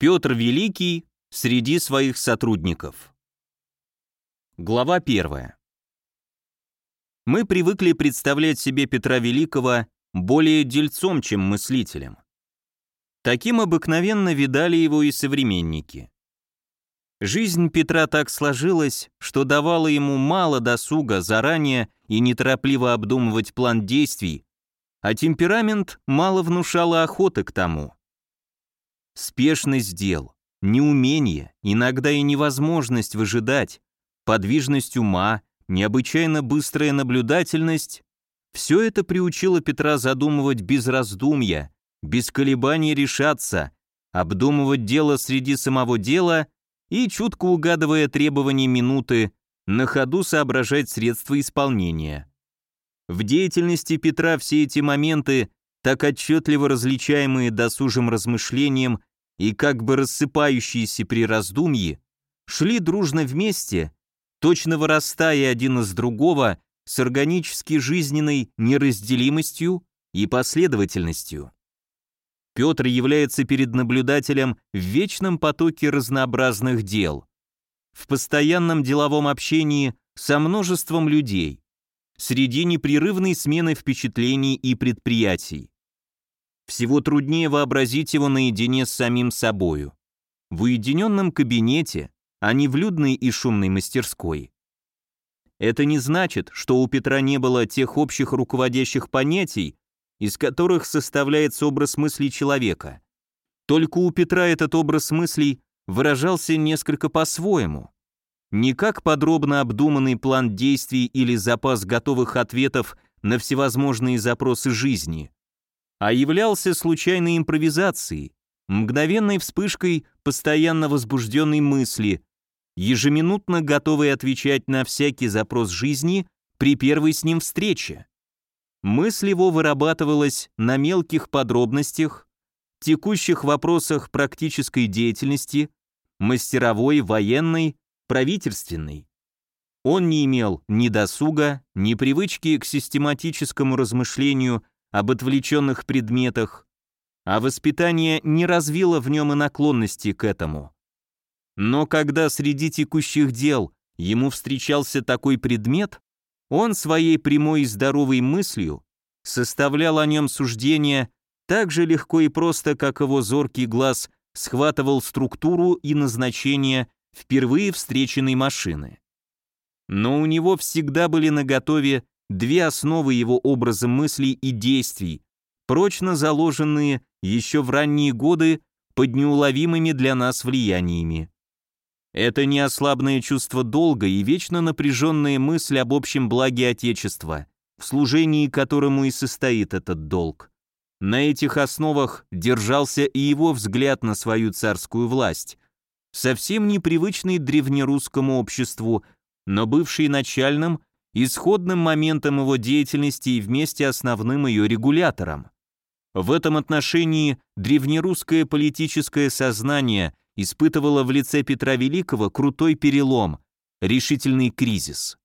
Петр Великий среди своих сотрудников. Глава 1. Мы привыкли представлять себе Петра Великого более дельцом, чем мыслителем. Таким обыкновенно видали его и современники. Жизнь Петра так сложилась, что давала ему мало досуга заранее и неторопливо обдумывать план действий, а темперамент мало внушала охоты к тому. Спешность дел, неумение, иногда и невозможность выжидать, подвижность ума, необычайно быстрая наблюдательность – все это приучило Петра задумывать без раздумья, без колебаний решаться, обдумывать дело среди самого дела и, чутко угадывая требования минуты, на ходу соображать средства исполнения. В деятельности Петра все эти моменты, так отчетливо различаемые досужим размышлением и как бы рассыпающиеся при раздумье, шли дружно вместе, точно вырастая один из другого с органически жизненной неразделимостью и последовательностью. Петр является перед наблюдателем в вечном потоке разнообразных дел, в постоянном деловом общении со множеством людей, среди непрерывной смены впечатлений и предприятий. Всего труднее вообразить его наедине с самим собою. В уединенном кабинете, а не в людной и шумной мастерской. Это не значит, что у Петра не было тех общих руководящих понятий, из которых составляется образ мыслей человека. Только у Петра этот образ мыслей выражался несколько по-своему. Не как подробно обдуманный план действий или запас готовых ответов на всевозможные запросы жизни, а являлся случайной импровизацией, мгновенной вспышкой постоянно возбужденной мысли, ежеминутно готовой отвечать на всякий запрос жизни при первой с ним встрече. Мысль его вырабатывалась на мелких подробностях, текущих вопросах практической деятельности, мастеровой, военной, правительственной. Он не имел ни досуга, ни привычки к систематическому размышлению об отвлеченных предметах, а воспитание не развило в нем и наклонности к этому. Но когда среди текущих дел ему встречался такой предмет, он своей прямой и здоровой мыслью составлял о нем суждение так же легко и просто, как его зоркий глаз схватывал структуру и назначение впервые встреченной машины. Но у него всегда были наготове две основы его образа мыслей и действий, прочно заложенные еще в ранние годы под неуловимыми для нас влияниями. Это неослабное чувство долга и вечно напряженная мысль об общем благе Отечества, в служении которому и состоит этот долг. На этих основах держался и его взгляд на свою царскую власть, совсем непривычный древнерусскому обществу, но бывший начальным исходным моментом его деятельности и вместе основным ее регулятором. В этом отношении древнерусское политическое сознание испытывало в лице Петра Великого крутой перелом, решительный кризис.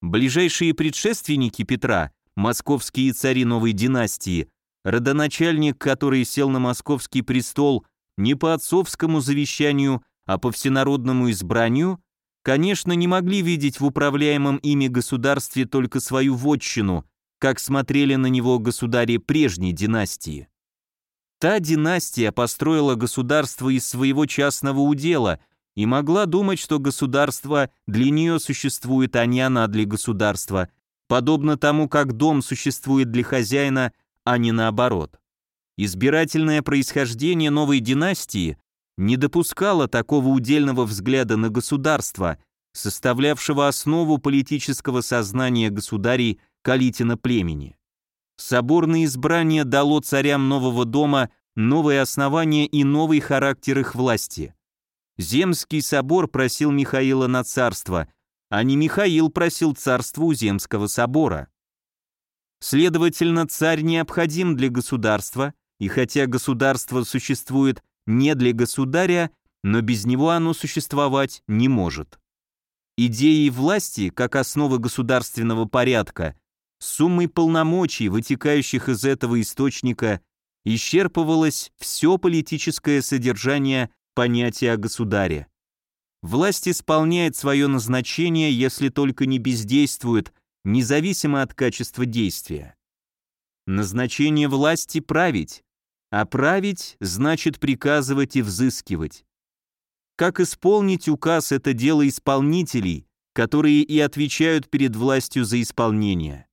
Ближайшие предшественники Петра, московские цари новой династии, родоначальник, который сел на московский престол не по отцовскому завещанию, а по всенародному избранию, конечно, не могли видеть в управляемом ими государстве только свою вотчину, как смотрели на него государи прежней династии. Та династия построила государство из своего частного удела и могла думать, что государство для нее существует, а не она для государства, подобно тому, как дом существует для хозяина, а не наоборот. Избирательное происхождение новой династии не допускала такого удельного взгляда на государство, составлявшего основу политического сознания государей Калитина племени. Соборное избрание дало царям нового дома новые основания и новый характер их власти. Земский собор просил Михаила на царство, а не Михаил просил царства у Земского собора. Следовательно, царь необходим для государства, и хотя государство существует не для государя, но без него оно существовать не может. Идеей власти, как основы государственного порядка, суммой полномочий, вытекающих из этого источника, исчерпывалось все политическое содержание понятие о государе. Власть исполняет свое назначение, если только не бездействует, независимо от качества действия. Назначение власти – править, а править значит приказывать и взыскивать. Как исполнить указ – это дело исполнителей, которые и отвечают перед властью за исполнение.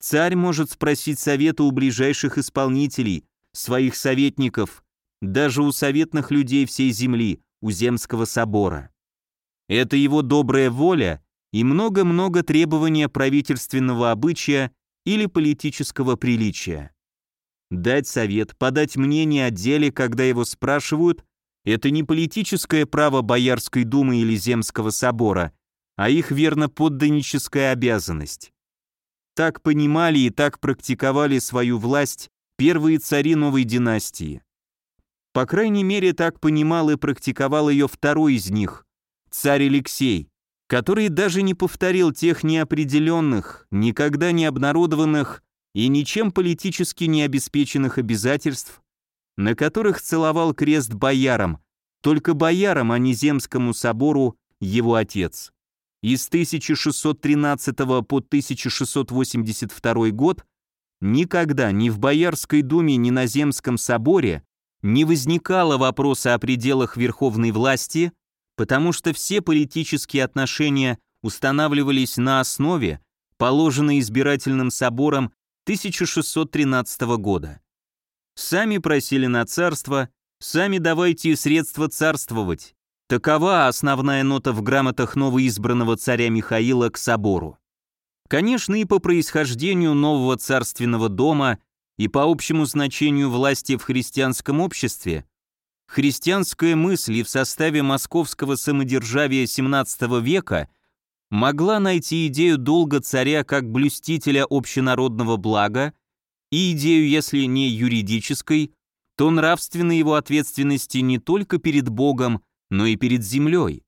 Царь может спросить совета у ближайших исполнителей, своих советников, даже у советных людей всей земли, у Земского собора. Это его добрая воля и много-много требования правительственного обычая или политического приличия. Дать совет, подать мнение о деле, когда его спрашивают, это не политическое право Боярской думы или Земского собора, а их верно подданническая обязанность. Так понимали и так практиковали свою власть первые цари новой династии. По крайней мере, так понимал и практиковал ее второй из них, царь Алексей, который даже не повторил тех неопределенных, никогда не обнародованных и ничем политически не обеспеченных обязательств, на которых целовал крест боярам, только боярам, а не Земскому собору, его отец. Из 1613 по 1682 год никогда ни в Боярской думе, ни на Земском соборе не возникало вопроса о пределах верховной власти, потому что все политические отношения устанавливались на основе, положенной избирательным собором 1613 года. Сами просили на царство, сами давайте средства царствовать. Такова основная нота в грамотах новоизбранного царя Михаила к собору. Конечно, и по происхождению нового царственного дома, и по общему значению власти в христианском обществе, христианская мысль и в составе московского самодержавия XVII века могла найти идею долга царя как блюстителя общенародного блага и идею, если не юридической, то нравственной его ответственности не только перед Богом, но и перед землей.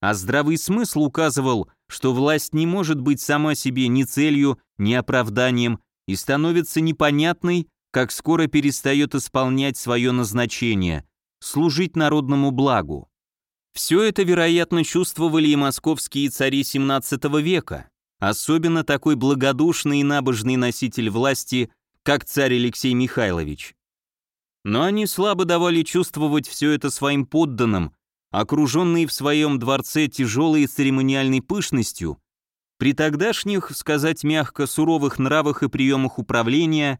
А здравый смысл указывал, что власть не может быть сама себе ни целью, ни оправданием и становится непонятной, как скоро перестает исполнять свое назначение – служить народному благу. Все это, вероятно, чувствовали и московские цари XVII века, особенно такой благодушный и набожный носитель власти, как царь Алексей Михайлович. Но они слабо давали чувствовать все это своим подданным, окруженные в своем дворце тяжелой церемониальной пышностью, при тогдашних, сказать мягко, суровых нравах и приемах управления,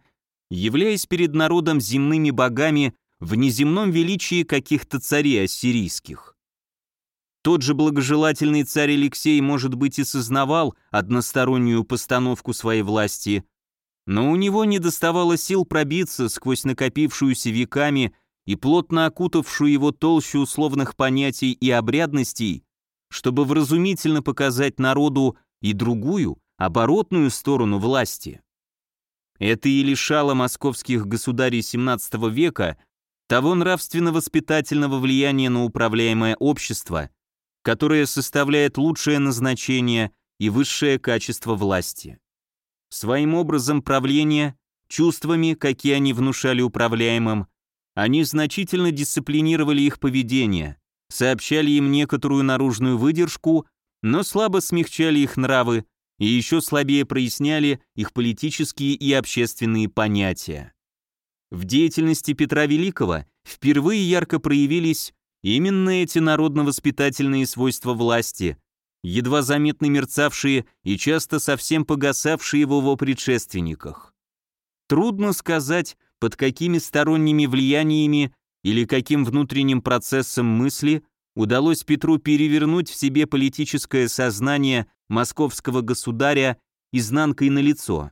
являясь перед народом земными богами в неземном величии каких-то царей ассирийских. Тот же благожелательный царь Алексей, может быть, и сознавал одностороннюю постановку своей власти, но у него не доставало сил пробиться сквозь накопившуюся веками и плотно окутавшую его толщу условных понятий и обрядностей, чтобы вразумительно показать народу и другую, оборотную сторону власти. Это и лишало московских государей XVII века того нравственно-воспитательного влияния на управляемое общество, которое составляет лучшее назначение и высшее качество власти. Своим образом правления, чувствами, какие они внушали управляемым, они значительно дисциплинировали их поведение, сообщали им некоторую наружную выдержку, но слабо смягчали их нравы и еще слабее проясняли их политические и общественные понятия. В деятельности Петра Великого впервые ярко проявились именно эти народно-воспитательные свойства власти, едва заметно мерцавшие и часто совсем погасавшие в его предшественниках. Трудно сказать, под какими сторонними влияниями или каким внутренним процессом мысли удалось Петру перевернуть в себе политическое сознание московского государя изнанкой на лицо.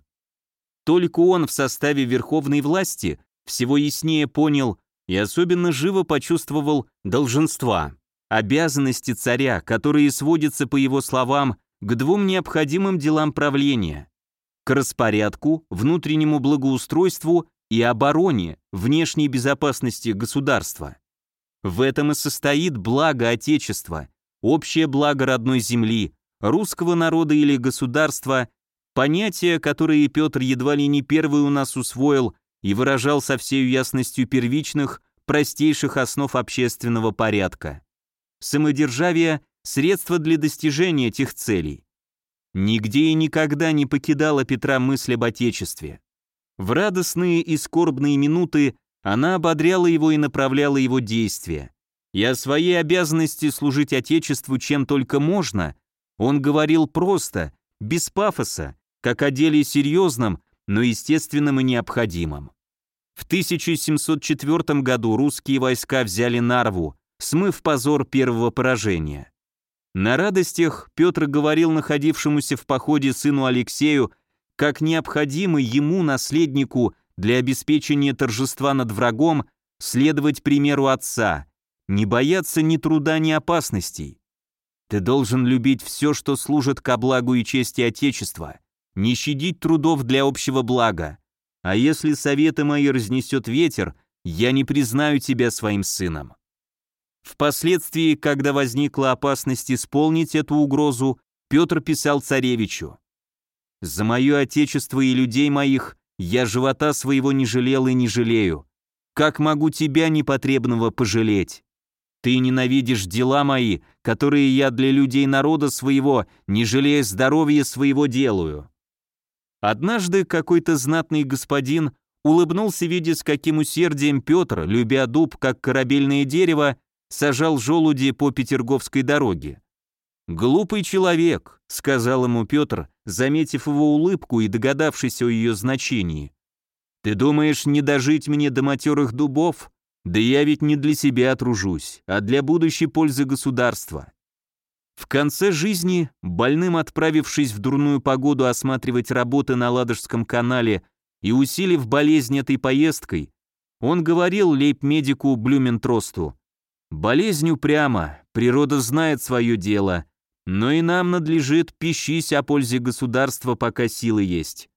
Только он в составе верховной власти всего яснее понял и особенно живо почувствовал долженства, обязанности царя, которые сводятся, по его словам, к двум необходимым делам правления – к распорядку, внутреннему благоустройству и обороне, внешней безопасности государства. В этом и состоит благо Отечества, общее благо родной земли, русского народа или государства, понятия, которые Петр едва ли не первый у нас усвоил и выражал со всей ясностью первичных, простейших основ общественного порядка. Самодержавие – средство для достижения этих целей. Нигде и никогда не покидала Петра мысль об Отечестве. В радостные и скорбные минуты она ободряла его и направляла его действия. И о своей обязанности служить Отечеству чем только можно, он говорил просто, без пафоса, как о деле серьезном, но естественным и необходимым. В 1704 году русские войска взяли Нарву, смыв позор первого поражения. На радостях Петр говорил находившемуся в походе сыну Алексею, как необходимо ему, наследнику, для обеспечения торжества над врагом, следовать примеру отца, не бояться ни труда, ни опасностей. Ты должен любить все, что служит ко благу и чести Отечества, не щадить трудов для общего блага. А если советы мои разнесет ветер, я не признаю тебя своим сыном. Впоследствии, когда возникла опасность исполнить эту угрозу, Петр писал царевичу «За мое отечество и людей моих я живота своего не жалел и не жалею. Как могу тебя непотребного пожалеть? Ты ненавидишь дела мои, которые я для людей народа своего, не жалея здоровья своего, делаю». Однажды какой-то знатный господин улыбнулся, видя, с каким усердием Петр, любя дуб, как корабельное дерево, сажал желуди по Петерговской дороге. «Глупый человек», — сказал ему Петр, заметив его улыбку и догадавшись о ее значении. «Ты думаешь, не дожить мне до матерых дубов? Да я ведь не для себя тружусь, а для будущей пользы государства». В конце жизни, больным отправившись в дурную погоду осматривать работы на Ладожском канале и усилив болезнь этой поездкой, он говорил лейб-медику Блюментросту, Болезнь упряма, природа знает свое дело, но и нам надлежит пищись о пользе государства, пока силы есть.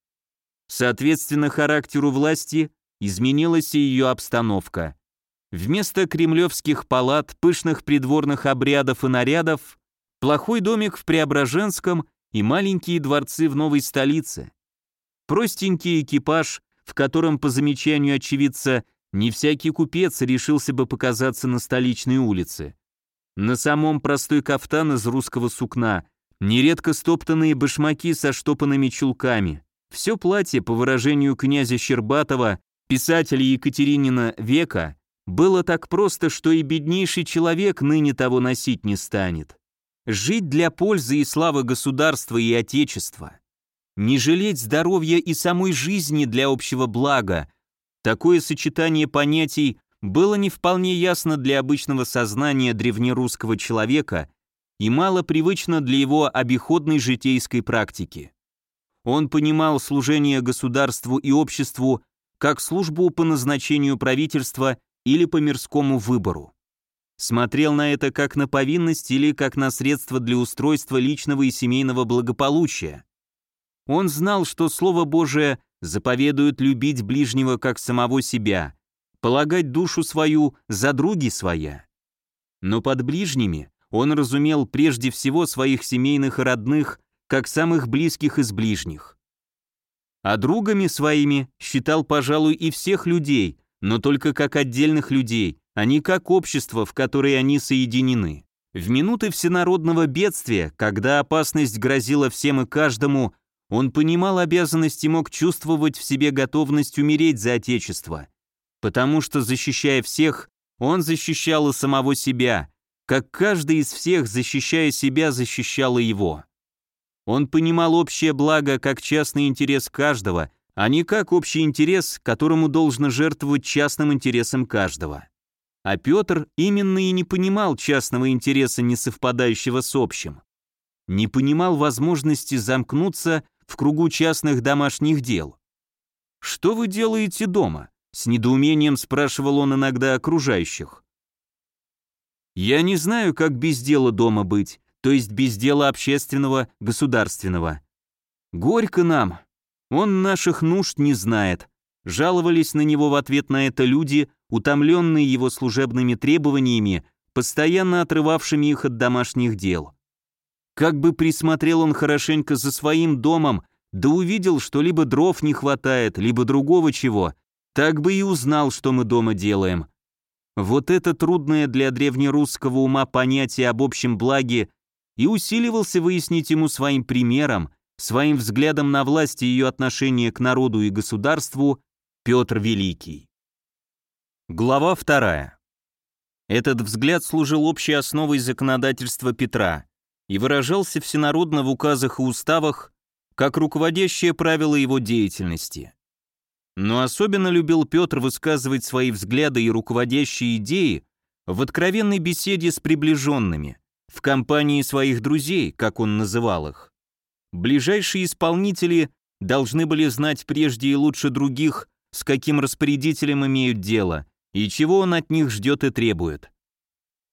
Соответственно характеру власти изменилась и ее обстановка. Вместо кремлевских палат, пышных придворных обрядов и нарядов, плохой домик в Преображенском и маленькие дворцы в новой столице. Простенький экипаж, в котором, по замечанию очевидца, не всякий купец решился бы показаться на столичной улице. На самом простой кафтан из русского сукна, нередко стоптанные башмаки со штопанными чулками. Все платье, по выражению князя Щербатова, писателя Екатеринина века, было так просто, что и беднейший человек ныне того носить не станет. Жить для пользы и славы государства и отечества. Не жалеть здоровья и самой жизни для общего блага, Такое сочетание понятий было не вполне ясно для обычного сознания древнерусского человека и мало привычно для его обиходной житейской практики. Он понимал служение государству и обществу как службу по назначению правительства или по мирскому выбору. Смотрел на это как на повинность или как на средство для устройства личного и семейного благополучия. Он знал, что Слово Божие заповедует любить ближнего как самого себя, полагать душу свою за други своя. Но под ближними он разумел прежде всего своих семейных и родных, как самых близких из ближних. А другами своими считал, пожалуй, и всех людей, но только как отдельных людей, а не как общество, в которое они соединены. В минуты всенародного бедствия, когда опасность грозила всем и каждому, он понимал обязанность и мог чувствовать в себе готовность умереть за Отечество, потому что, защищая всех, он защищал и самого себя, как каждый из всех, защищая себя, защищал и его. Он понимал общее благо как частный интерес каждого, а не как общий интерес, которому должно жертвовать частным интересом каждого. А Петр именно и не понимал частного интереса, не совпадающего с общим. Не понимал возможности замкнуться в кругу частных домашних дел. «Что вы делаете дома?» — с недоумением спрашивал он иногда окружающих. «Я не знаю, как без дела дома быть, то есть без дела общественного, государственного. Горько нам. Он наших нужд не знает». Жаловались на него в ответ на это люди, утомленные его служебными требованиями, постоянно отрывавшими их от домашних дел. Как бы присмотрел он хорошенько за своим домом, да увидел, что либо дров не хватает, либо другого чего, так бы и узнал, что мы дома делаем. вот это трудное для древнерусского ума понятие об общем благе и усиливался выяснить ему своим примером, своим взглядом на власть и ее отношение к народу и государству Петр Великий. Глава вторая. Этот взгляд служил общей основой законодательства Петра и выражался всенародно в указах и уставах как руководящее правило его деятельности. Но особенно любил Петр высказывать свои взгляды и руководящие идеи в откровенной беседе с приближенными, в компании своих друзей, как он называл их. Ближайшие исполнители должны были знать прежде и лучше других, с каким распорядителем имеют дело, и чего он от них ждет и требует.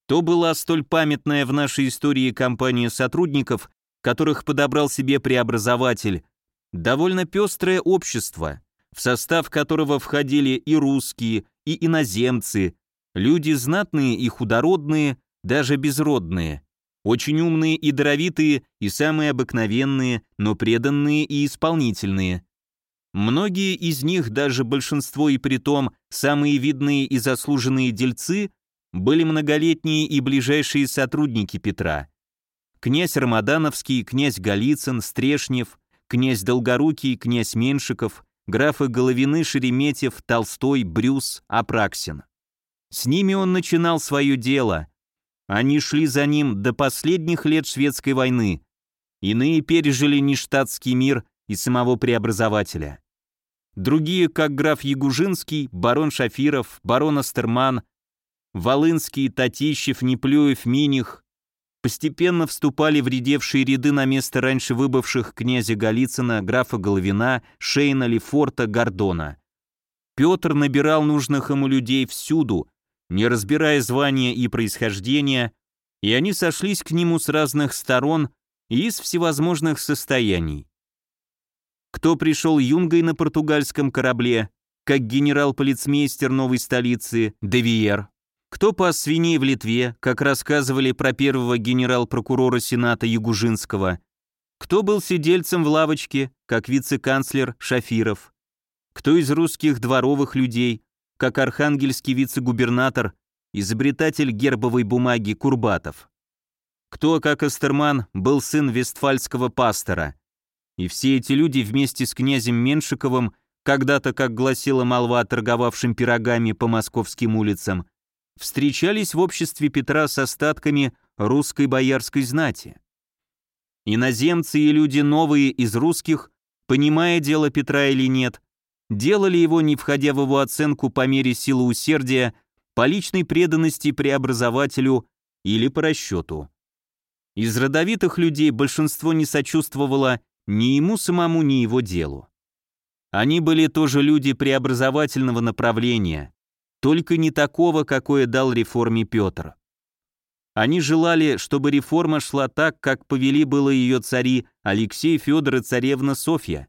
То была столь памятная в нашей истории компания сотрудников, которых подобрал себе преобразователь, довольно пестрое общество, в состав которого входили и русские, и иноземцы, люди знатные и худородные, даже безродные, очень умные и даровитые, и самые обыкновенные, но преданные и исполнительные. Многие из них, даже большинство и притом самые видные и заслуженные дельцы, были многолетние и ближайшие сотрудники Петра. Князь Рамадановский, князь Голицын, Стрешнев, князь Долгорукий, князь Меншиков, графы Головины, Шереметьев, Толстой, Брюс, Апраксин. С ними он начинал свое дело. Они шли за ним до последних лет шведской войны. Иные пережили нештатский мир и самого преобразователя. Другие, как граф Ягужинский, барон Шафиров, барон Астерман, Волынский, Татищев, Неплюев, Миних, постепенно вступали в редевшие ряды на место раньше выбывших князя Голицына, графа Головина, Шейна, Лефорта, Гордона. Петр набирал нужных ему людей всюду, не разбирая звания и происхождения, и они сошлись к нему с разных сторон и из всевозможных состояний. Кто пришел юнгой на португальском корабле, как генерал-полицмейстер новой столицы Девиер, кто пас свиней в Литве, как рассказывали про первого генерал-прокурора Сената Ягужинского, кто был сидельцем в лавочке, как вице-канцлер Шафиров, кто из русских дворовых людей, как архангельский вице-губернатор, изобретатель гербовой бумаги Курбатов, кто, как Астерман, был сын вестфальского пастора. И все эти люди вместе с князем Меншиковым, когда-то, как гласила молва, торговавшим пирогами по московским улицам, встречались в обществе Петра с остатками русской боярской знати. Иноземцы и люди новые из русских, понимая дело Петра или нет, делали его, не входя в его оценку по мере силы усердия, по личной преданности преобразователю или по расчету. Из родовитых людей большинство не сочувствовало ни ему самому, ни его делу. Они были тоже люди преобразовательного направления, только не такого, какое дал реформе Петр. Они желали, чтобы реформа шла так, как повели было ее цари Алексей, Федор и царевна Софья.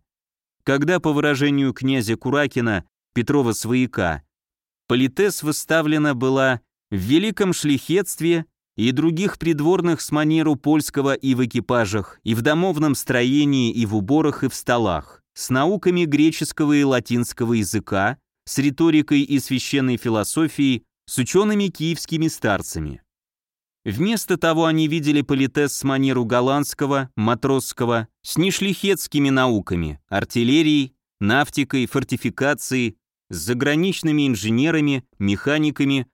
Когда, по выражению князя Куракина, Петрова свояка, политес выставлена была в великом шлихетстве и других придворных с манеру польского и в экипажах, и в домовном строении, и в уборах, и в столах, с науками греческого и латинского языка, с риторикой и священной философией, с учеными киевскими старцами. Вместо того они видели политес с манеру голландского, матросского, с нешлихетскими науками, артиллерией, нафтикой, фортификацией, с заграничными инженерами, механиками,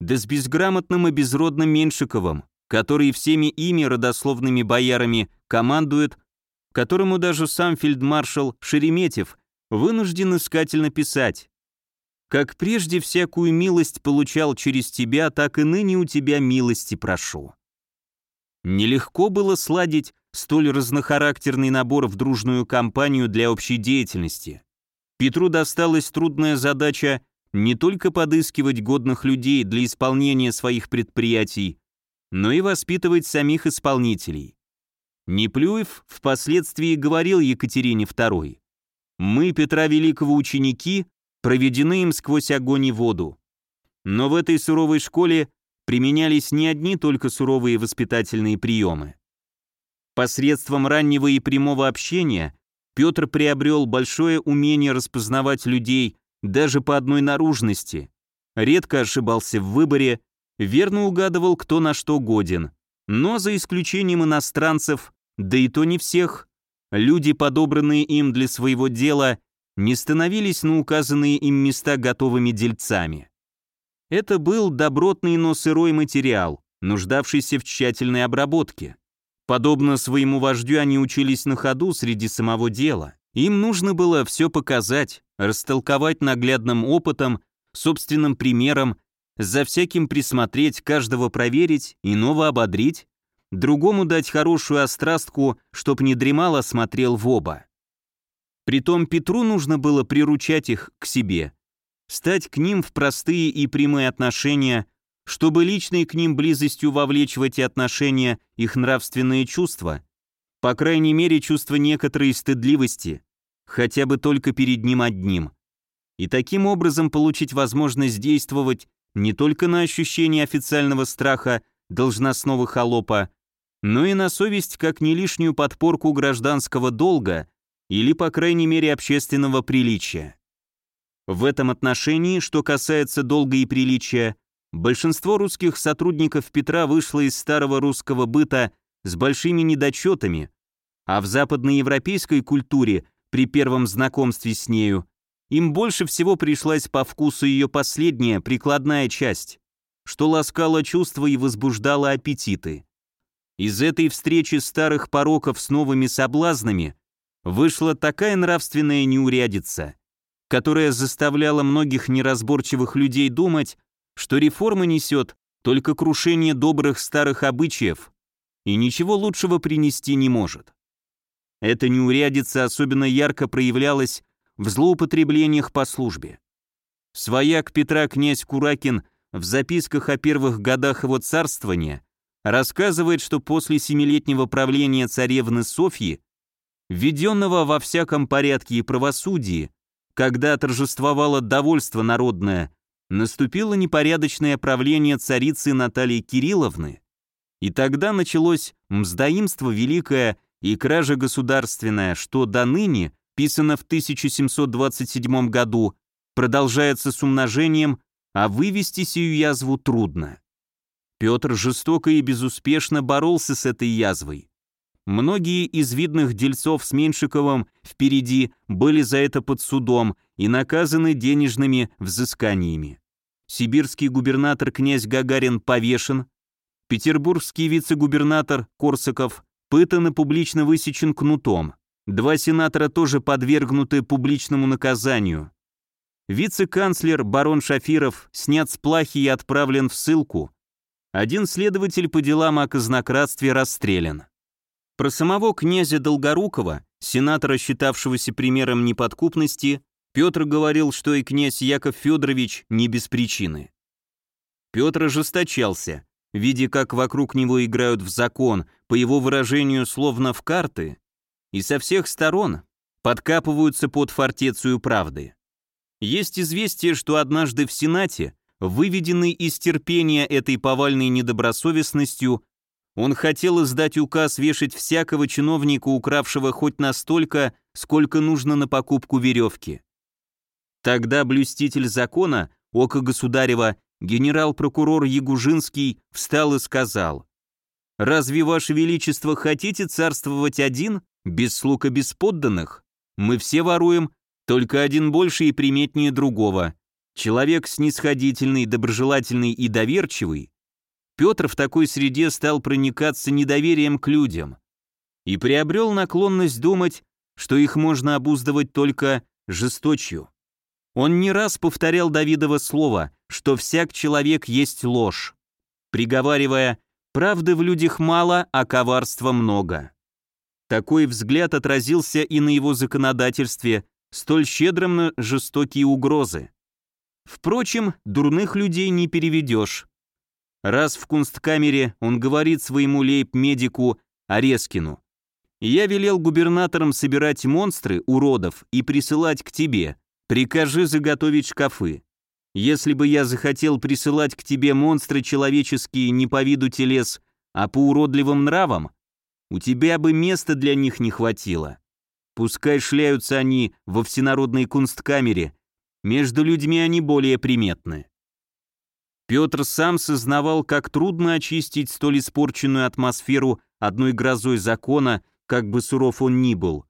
да с безграмотным и безродным Меншиковым, который всеми ими родословными боярами командует, которому даже сам фельдмаршал Шереметьев вынужден искательно писать как прежде всякую милость получал через тебя, так и ныне у тебя милости прошу. Нелегко было сладить столь разнохарактерный набор в дружную компанию для общей деятельности. Петру досталась трудная задача не только подыскивать годных людей для исполнения своих предприятий, но и воспитывать самих исполнителей. Неплюев впоследствии говорил Екатерине II, «Мы, Петра Великого ученики, проведены им сквозь огонь и воду. Но в этой суровой школе применялись не одни только суровые воспитательные приемы. Посредством раннего и прямого общения Петр приобрел большое умение распознавать людей даже по одной наружности, редко ошибался в выборе, верно угадывал, кто на что годен. Но за исключением иностранцев, да и то не всех, люди, подобранные им для своего дела, не становились на указанные им места готовыми дельцами. Это был добротный, но сырой материал, нуждавшийся в тщательной обработке. Подобно своему вождю они учились на ходу среди самого дела. Им нужно было все показать, растолковать наглядным опытом, собственным примером, за всяким присмотреть, каждого проверить, иного ободрить, другому дать хорошую острастку, чтоб не дремал, а смотрел в оба. Притом Петру нужно было приручать их к себе, стать к ним в простые и прямые отношения, чтобы личной к ним близостью вовлечь в эти отношения их нравственные чувства, по крайней мере чувство некоторой стыдливости, хотя бы только перед ним одним, и таким образом получить возможность действовать не только на ощущение официального страха должностного холопа, но и на совесть как не лишнюю подпорку гражданского долга или, по крайней мере, общественного приличия. В этом отношении, что касается долга и приличия, большинство русских сотрудников Петра вышло из старого русского быта с большими недочетами, а в западноевропейской культуре при первом знакомстве с нею им больше всего пришлась по вкусу ее последняя, прикладная часть, что ласкало чувства и возбуждало аппетиты. Из этой встречи старых пороков с новыми соблазнами вышла такая нравственная неурядица, которая заставляла многих неразборчивых людей думать, что реформа несет только крушение добрых старых обычаев и ничего лучшего принести не может. Эта неурядица особенно ярко проявлялась в злоупотреблениях по службе. Свояк Петра князь Куракин в записках о первых годах его царствования рассказывает, что после семилетнего правления царевны Софьи, введенного во всяком порядке и правосудии, когда торжествовало довольство народное, наступило непорядочное правление царицы Натальи Кирилловны, и тогда началось мздоимство великое и кража государственная, что до ныне писано в 1727 году, продолжается с умножением, а вывести сию язву трудно. Петр жестоко и безуспешно боролся с этой язвой. Многие из видных дельцов с Меньшиковым впереди были за это под судом и наказаны денежными взысканиями. Сибирский губернатор князь Гагарин повешен, петербургский вице-губернатор Корсаков пытан и публично высечен кнутом. Два сенатора тоже подвергнуты публичному наказанию. Вице-канцлер барон Шафиров снят с плахи и отправлен в ссылку. Один следователь по делам о казнократстве расстрелян. Про самого князя Долгорукова, сенатора, считавшегося примером неподкупности, Петр говорил, что и князь Яков Федорович не без причины. Петр ожесточался, видя, как вокруг него играют в закон, по его выражению, словно в карты, и со всех сторон подкапываются под фортецию правды. Есть известие, что однажды в Сенате, выведенный из терпения этой повальной недобросовестностью, он хотел издать указ вешать всякого чиновника, укравшего хоть настолько, сколько нужно на покупку веревки. Тогда блюститель закона, око государева, генерал-прокурор Ягужинский встал и сказал, «Разве, Ваше Величество, хотите царствовать один, без слуг и без подданных. Мы все воруем, только один больше и приметнее другого. Человек снисходительный, доброжелательный и доверчивый. Петр в такой среде стал проникаться недоверием к людям и приобрел наклонность думать, что их можно обуздывать только жесточью. Он не раз повторял Давидово слово, что всяк человек есть ложь, приговаривая «правды в людях мало, а коварства много». Такой взгляд отразился и на его законодательстве, столь щедрым на жестокие угрозы. Впрочем, дурных людей не переведешь. Раз в кунсткамере он говорит своему лейб-медику Орескину, «Я велел губернаторам собирать монстры, уродов, и присылать к тебе. Прикажи заготовить шкафы. Если бы я захотел присылать к тебе монстры человеческие не по виду телес, а по уродливым нравам, у тебя бы места для них не хватило. Пускай шляются они во всенародной кунсткамере, между людьми они более приметны. Петр сам сознавал, как трудно очистить столь испорченную атмосферу одной грозой закона, как бы суров он ни был,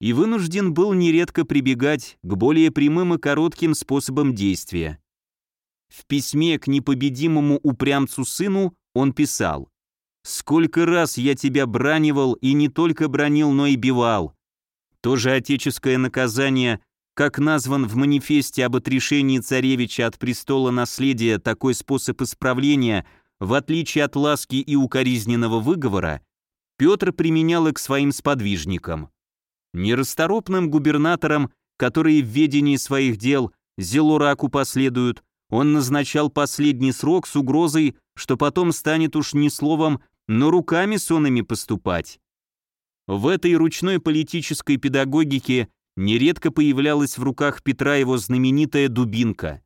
и вынужден был нередко прибегать к более прямым и коротким способам действия. В письме к непобедимому упрямцу сыну он писал «Сколько раз я тебя бранивал и не только бронил, но и бивал. То же отеческое наказание – как назван в манифесте об отрешении царевича от престола наследия такой способ исправления, в отличие от ласки и укоризненного выговора, Петр применял и к своим сподвижникам. Нерасторопным губернаторам, которые в ведении своих дел Зелураку последуют, он назначал последний срок с угрозой, что потом станет уж не словом, но руками сонными поступать. В этой ручной политической педагогике нередко появлялась в руках Петра его знаменитая дубинка,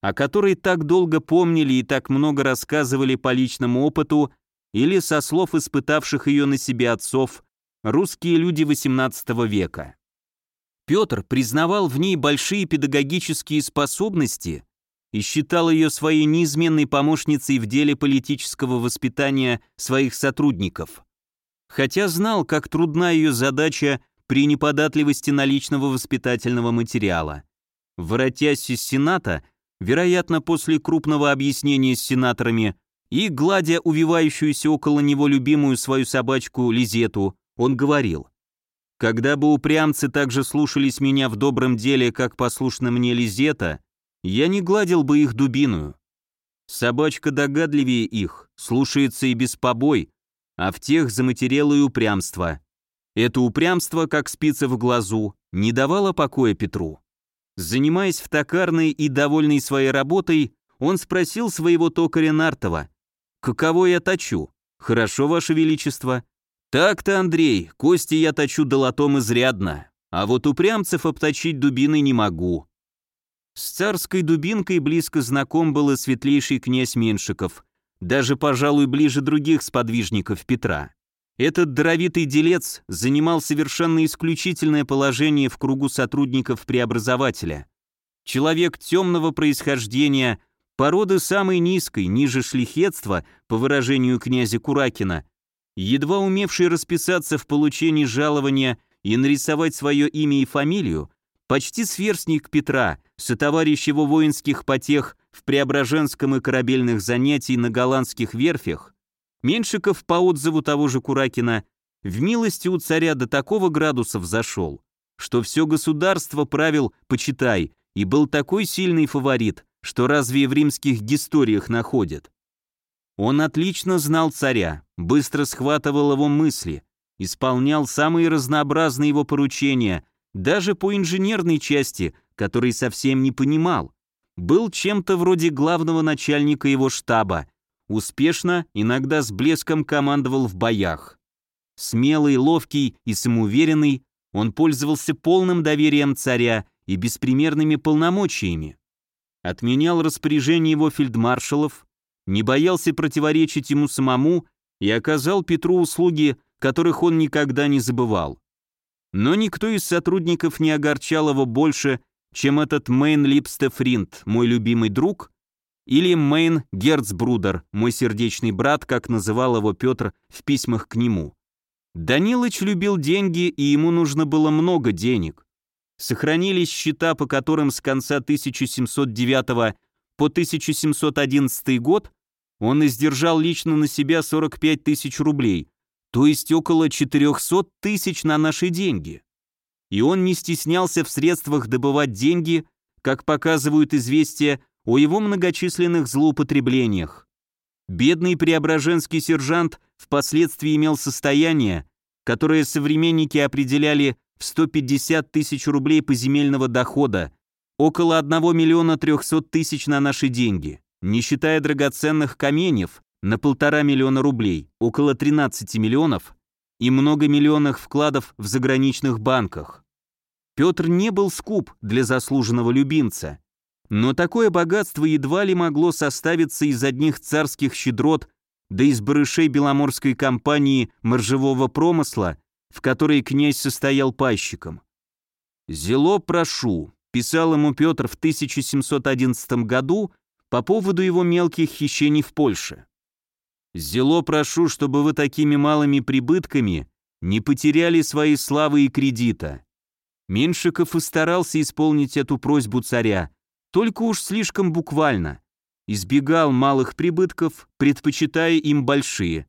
о которой так долго помнили и так много рассказывали по личному опыту или со слов испытавших ее на себе отцов русские люди XVIII века. Петр признавал в ней большие педагогические способности и считал ее своей неизменной помощницей в деле политического воспитания своих сотрудников. Хотя знал, как трудна ее задача при неподатливости наличного воспитательного материала. Воротясь из Сената, вероятно, после крупного объяснения с сенаторами, и, гладя увивающуюся около него любимую свою собачку Лизету, он говорил, «Когда бы упрямцы также слушались меня в добром деле, как послушна мне Лизета, я не гладил бы их дубиную. Собачка догадливее их, слушается и без побой, а в тех заматерело и упрямство. Это упрямство, как спица в глазу, не давало покоя Петру. Занимаясь в токарной и довольный своей работой, он спросил своего токаря Нартова, «Каково я точу? Хорошо, Ваше Величество?» «Так-то, Андрей, кости я точу долотом изрядно, а вот упрямцев обточить дубиной не могу». С царской дубинкой близко знаком был и светлейший князь Меншиков, даже, пожалуй, ближе других сподвижников Петра. Этот даровитый делец занимал совершенно исключительное положение в кругу сотрудников преобразователя. Человек темного происхождения, породы самой низкой, ниже шлихетства, по выражению князя Куракина, едва умевший расписаться в получении жалования и нарисовать свое имя и фамилию, почти сверстник Петра, сотоварищ его воинских потех в Преображенском и корабельных занятий на голландских верфях, Меньшиков, по отзыву того же Куракина, в милости у царя до такого градуса взошел, что все государство правил, почитай, и был такой сильный фаворит, что разве в римских историях находят. Он отлично знал царя, быстро схватывал его мысли, исполнял самые разнообразные его поручения, даже по инженерной части, который совсем не понимал. Был чем-то вроде главного начальника его штаба, Успешно, иногда с блеском командовал в боях. Смелый, ловкий и самоуверенный, он пользовался полным доверием царя и беспримерными полномочиями. Отменял распоряжение его фельдмаршалов, не боялся противоречить ему самому и оказал Петру услуги, которых он никогда не забывал. Но никто из сотрудников не огорчал его больше, чем этот Мейн Липстефринд, мой любимый друг, или Мейн Герцбрудер, мой сердечный брат, как называл его Петр в письмах к нему. Данилыч любил деньги, и ему нужно было много денег. Сохранились счета, по которым с конца 1709 по 1711 год он издержал лично на себя 45 тысяч рублей, то есть около 400 тысяч на наши деньги. И он не стеснялся в средствах добывать деньги, как показывают известия о его многочисленных злоупотреблениях. Бедный преображенский сержант впоследствии имел состояние, которое современники определяли в 150 тысяч рублей поземельного дохода, около 1 миллиона 300 тысяч на наши деньги, не считая драгоценных каменьев, на полтора миллиона рублей, около 13 миллионов и многомиллионных вкладов в заграничных банках. Петр не был скуп для заслуженного любимца, но такое богатство едва ли могло составиться из одних царских щедрот, да из барышей Беломорской компании моржевого промысла, в которой князь состоял пайщиком. «Зело прошу», — писал ему Петр в 1711 году, по поводу его мелких хищений в Польше. «Зело прошу, чтобы вы такими малыми прибытками не потеряли свои славы и кредита». Меньшиков и старался исполнить эту просьбу царя, только уж слишком буквально. Избегал малых прибытков, предпочитая им большие.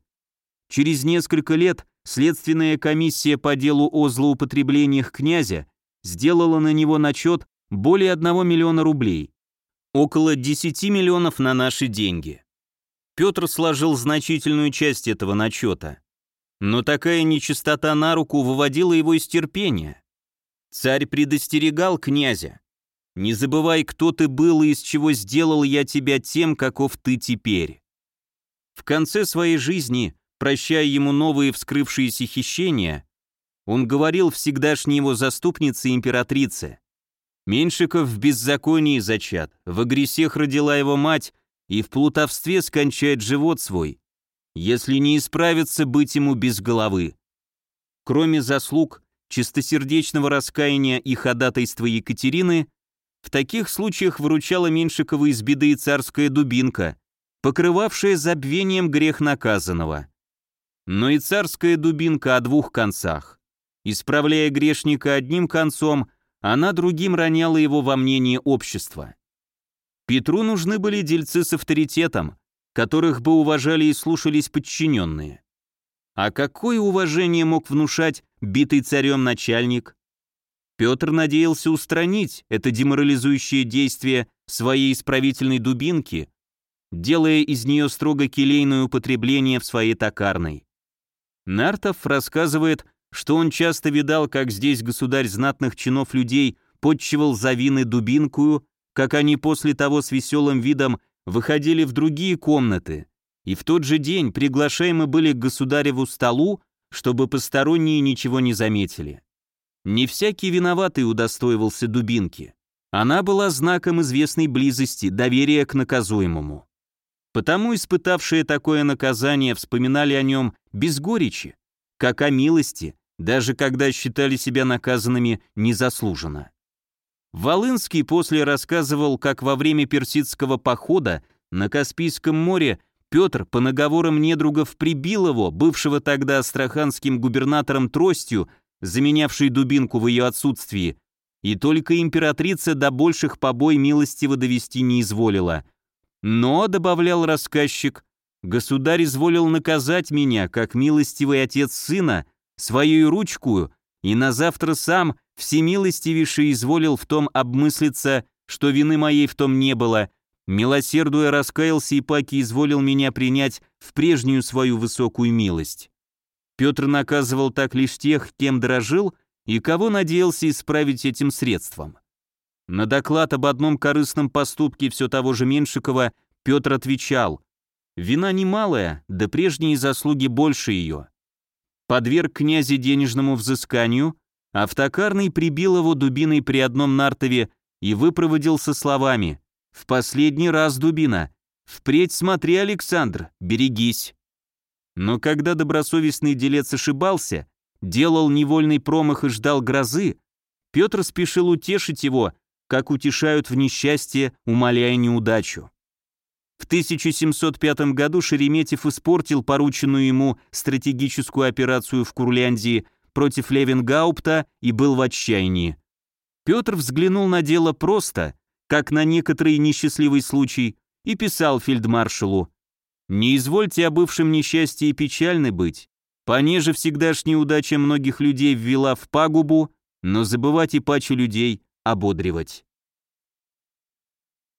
Через несколько лет Следственная комиссия по делу о злоупотреблениях князя сделала на него начет более 1 миллиона рублей. Около 10 миллионов на наши деньги. Петр сложил значительную часть этого начета. Но такая нечистота на руку выводила его из терпения. Царь предостерегал князя. «Не забывай, кто ты был и из чего сделал я тебя тем, каков ты теперь». В конце своей жизни, прощая ему новые вскрывшиеся хищения, он говорил всегдашней его заступнице императрице, Меньшиков в беззаконии зачат, в агресех родила его мать и в плутовстве скончает живот свой. Если не исправится, быть ему без головы. Кроме заслуг, чистосердечного раскаяния и ходатайства Екатерины, в таких случаях выручала Меньшикова из беды царская дубинка, покрывавшая забвением грех наказанного. Но и царская дубинка о двух концах. Исправляя грешника одним концом, она другим роняла его во мнении общества. Петру нужны были дельцы с авторитетом, которых бы уважали и слушались подчиненные. А какое уважение мог внушать битый царем начальник? Петр надеялся устранить это деморализующее действие своей исправительной дубинки, делая из нее строго келейное употребление в своей токарной. Нартов рассказывает, что он часто видал, как здесь государь знатных чинов людей подчивал за дубинкую, как они после того с веселым видом выходили в другие комнаты, и в тот же день приглашаемы были к государеву столу, чтобы посторонние ничего не заметили. Не всякий виноватый удостоивался дубинки. Она была знаком известной близости, доверия к наказуемому. Потому испытавшие такое наказание вспоминали о нем без горечи, как о милости, даже когда считали себя наказанными незаслуженно. Волынский после рассказывал, как во время персидского похода на Каспийском море Петр по наговорам недругов прибил его, бывшего тогда астраханским губернатором тростью, заменявшей дубинку в ее отсутствии, и только императрица до больших побой милостиво довести не изволила. Но, добавлял рассказчик, государь изволил наказать меня, как милостивый отец сына, своей ручкую, и на завтра сам всемилостивейший изволил в том обмыслиться, что вины моей в том не было, милосердуя раскаялся и паки изволил меня принять в прежнюю свою высокую милость. Петр наказывал так лишь тех, кем дорожил и кого надеялся исправить этим средством. На доклад об одном корыстном поступке все того же Меншикова Петр отвечал, «Вина немалая, да прежние заслуги больше ее подверг князя денежному взысканию, а в токарный прибил его дубиной при одном нартове и выпроводил со словами «В последний раз, дубина! Впредь смотри, Александр, берегись!» Но когда добросовестный делец ошибался, делал невольный промах и ждал грозы, Петр спешил утешить его, как утешают в несчастье, умоляя неудачу. В 1705 году Шереметьев испортил порученную ему стратегическую операцию в Курляндии против Левенгаупта и был в отчаянии. Петр взглянул на дело просто, как на некоторый несчастливый случай, и писал фельдмаршалу «Не извольте о бывшем несчастье печальны быть, понеже всегдашняя удача многих людей ввела в пагубу, но забывать и паче людей ободривать».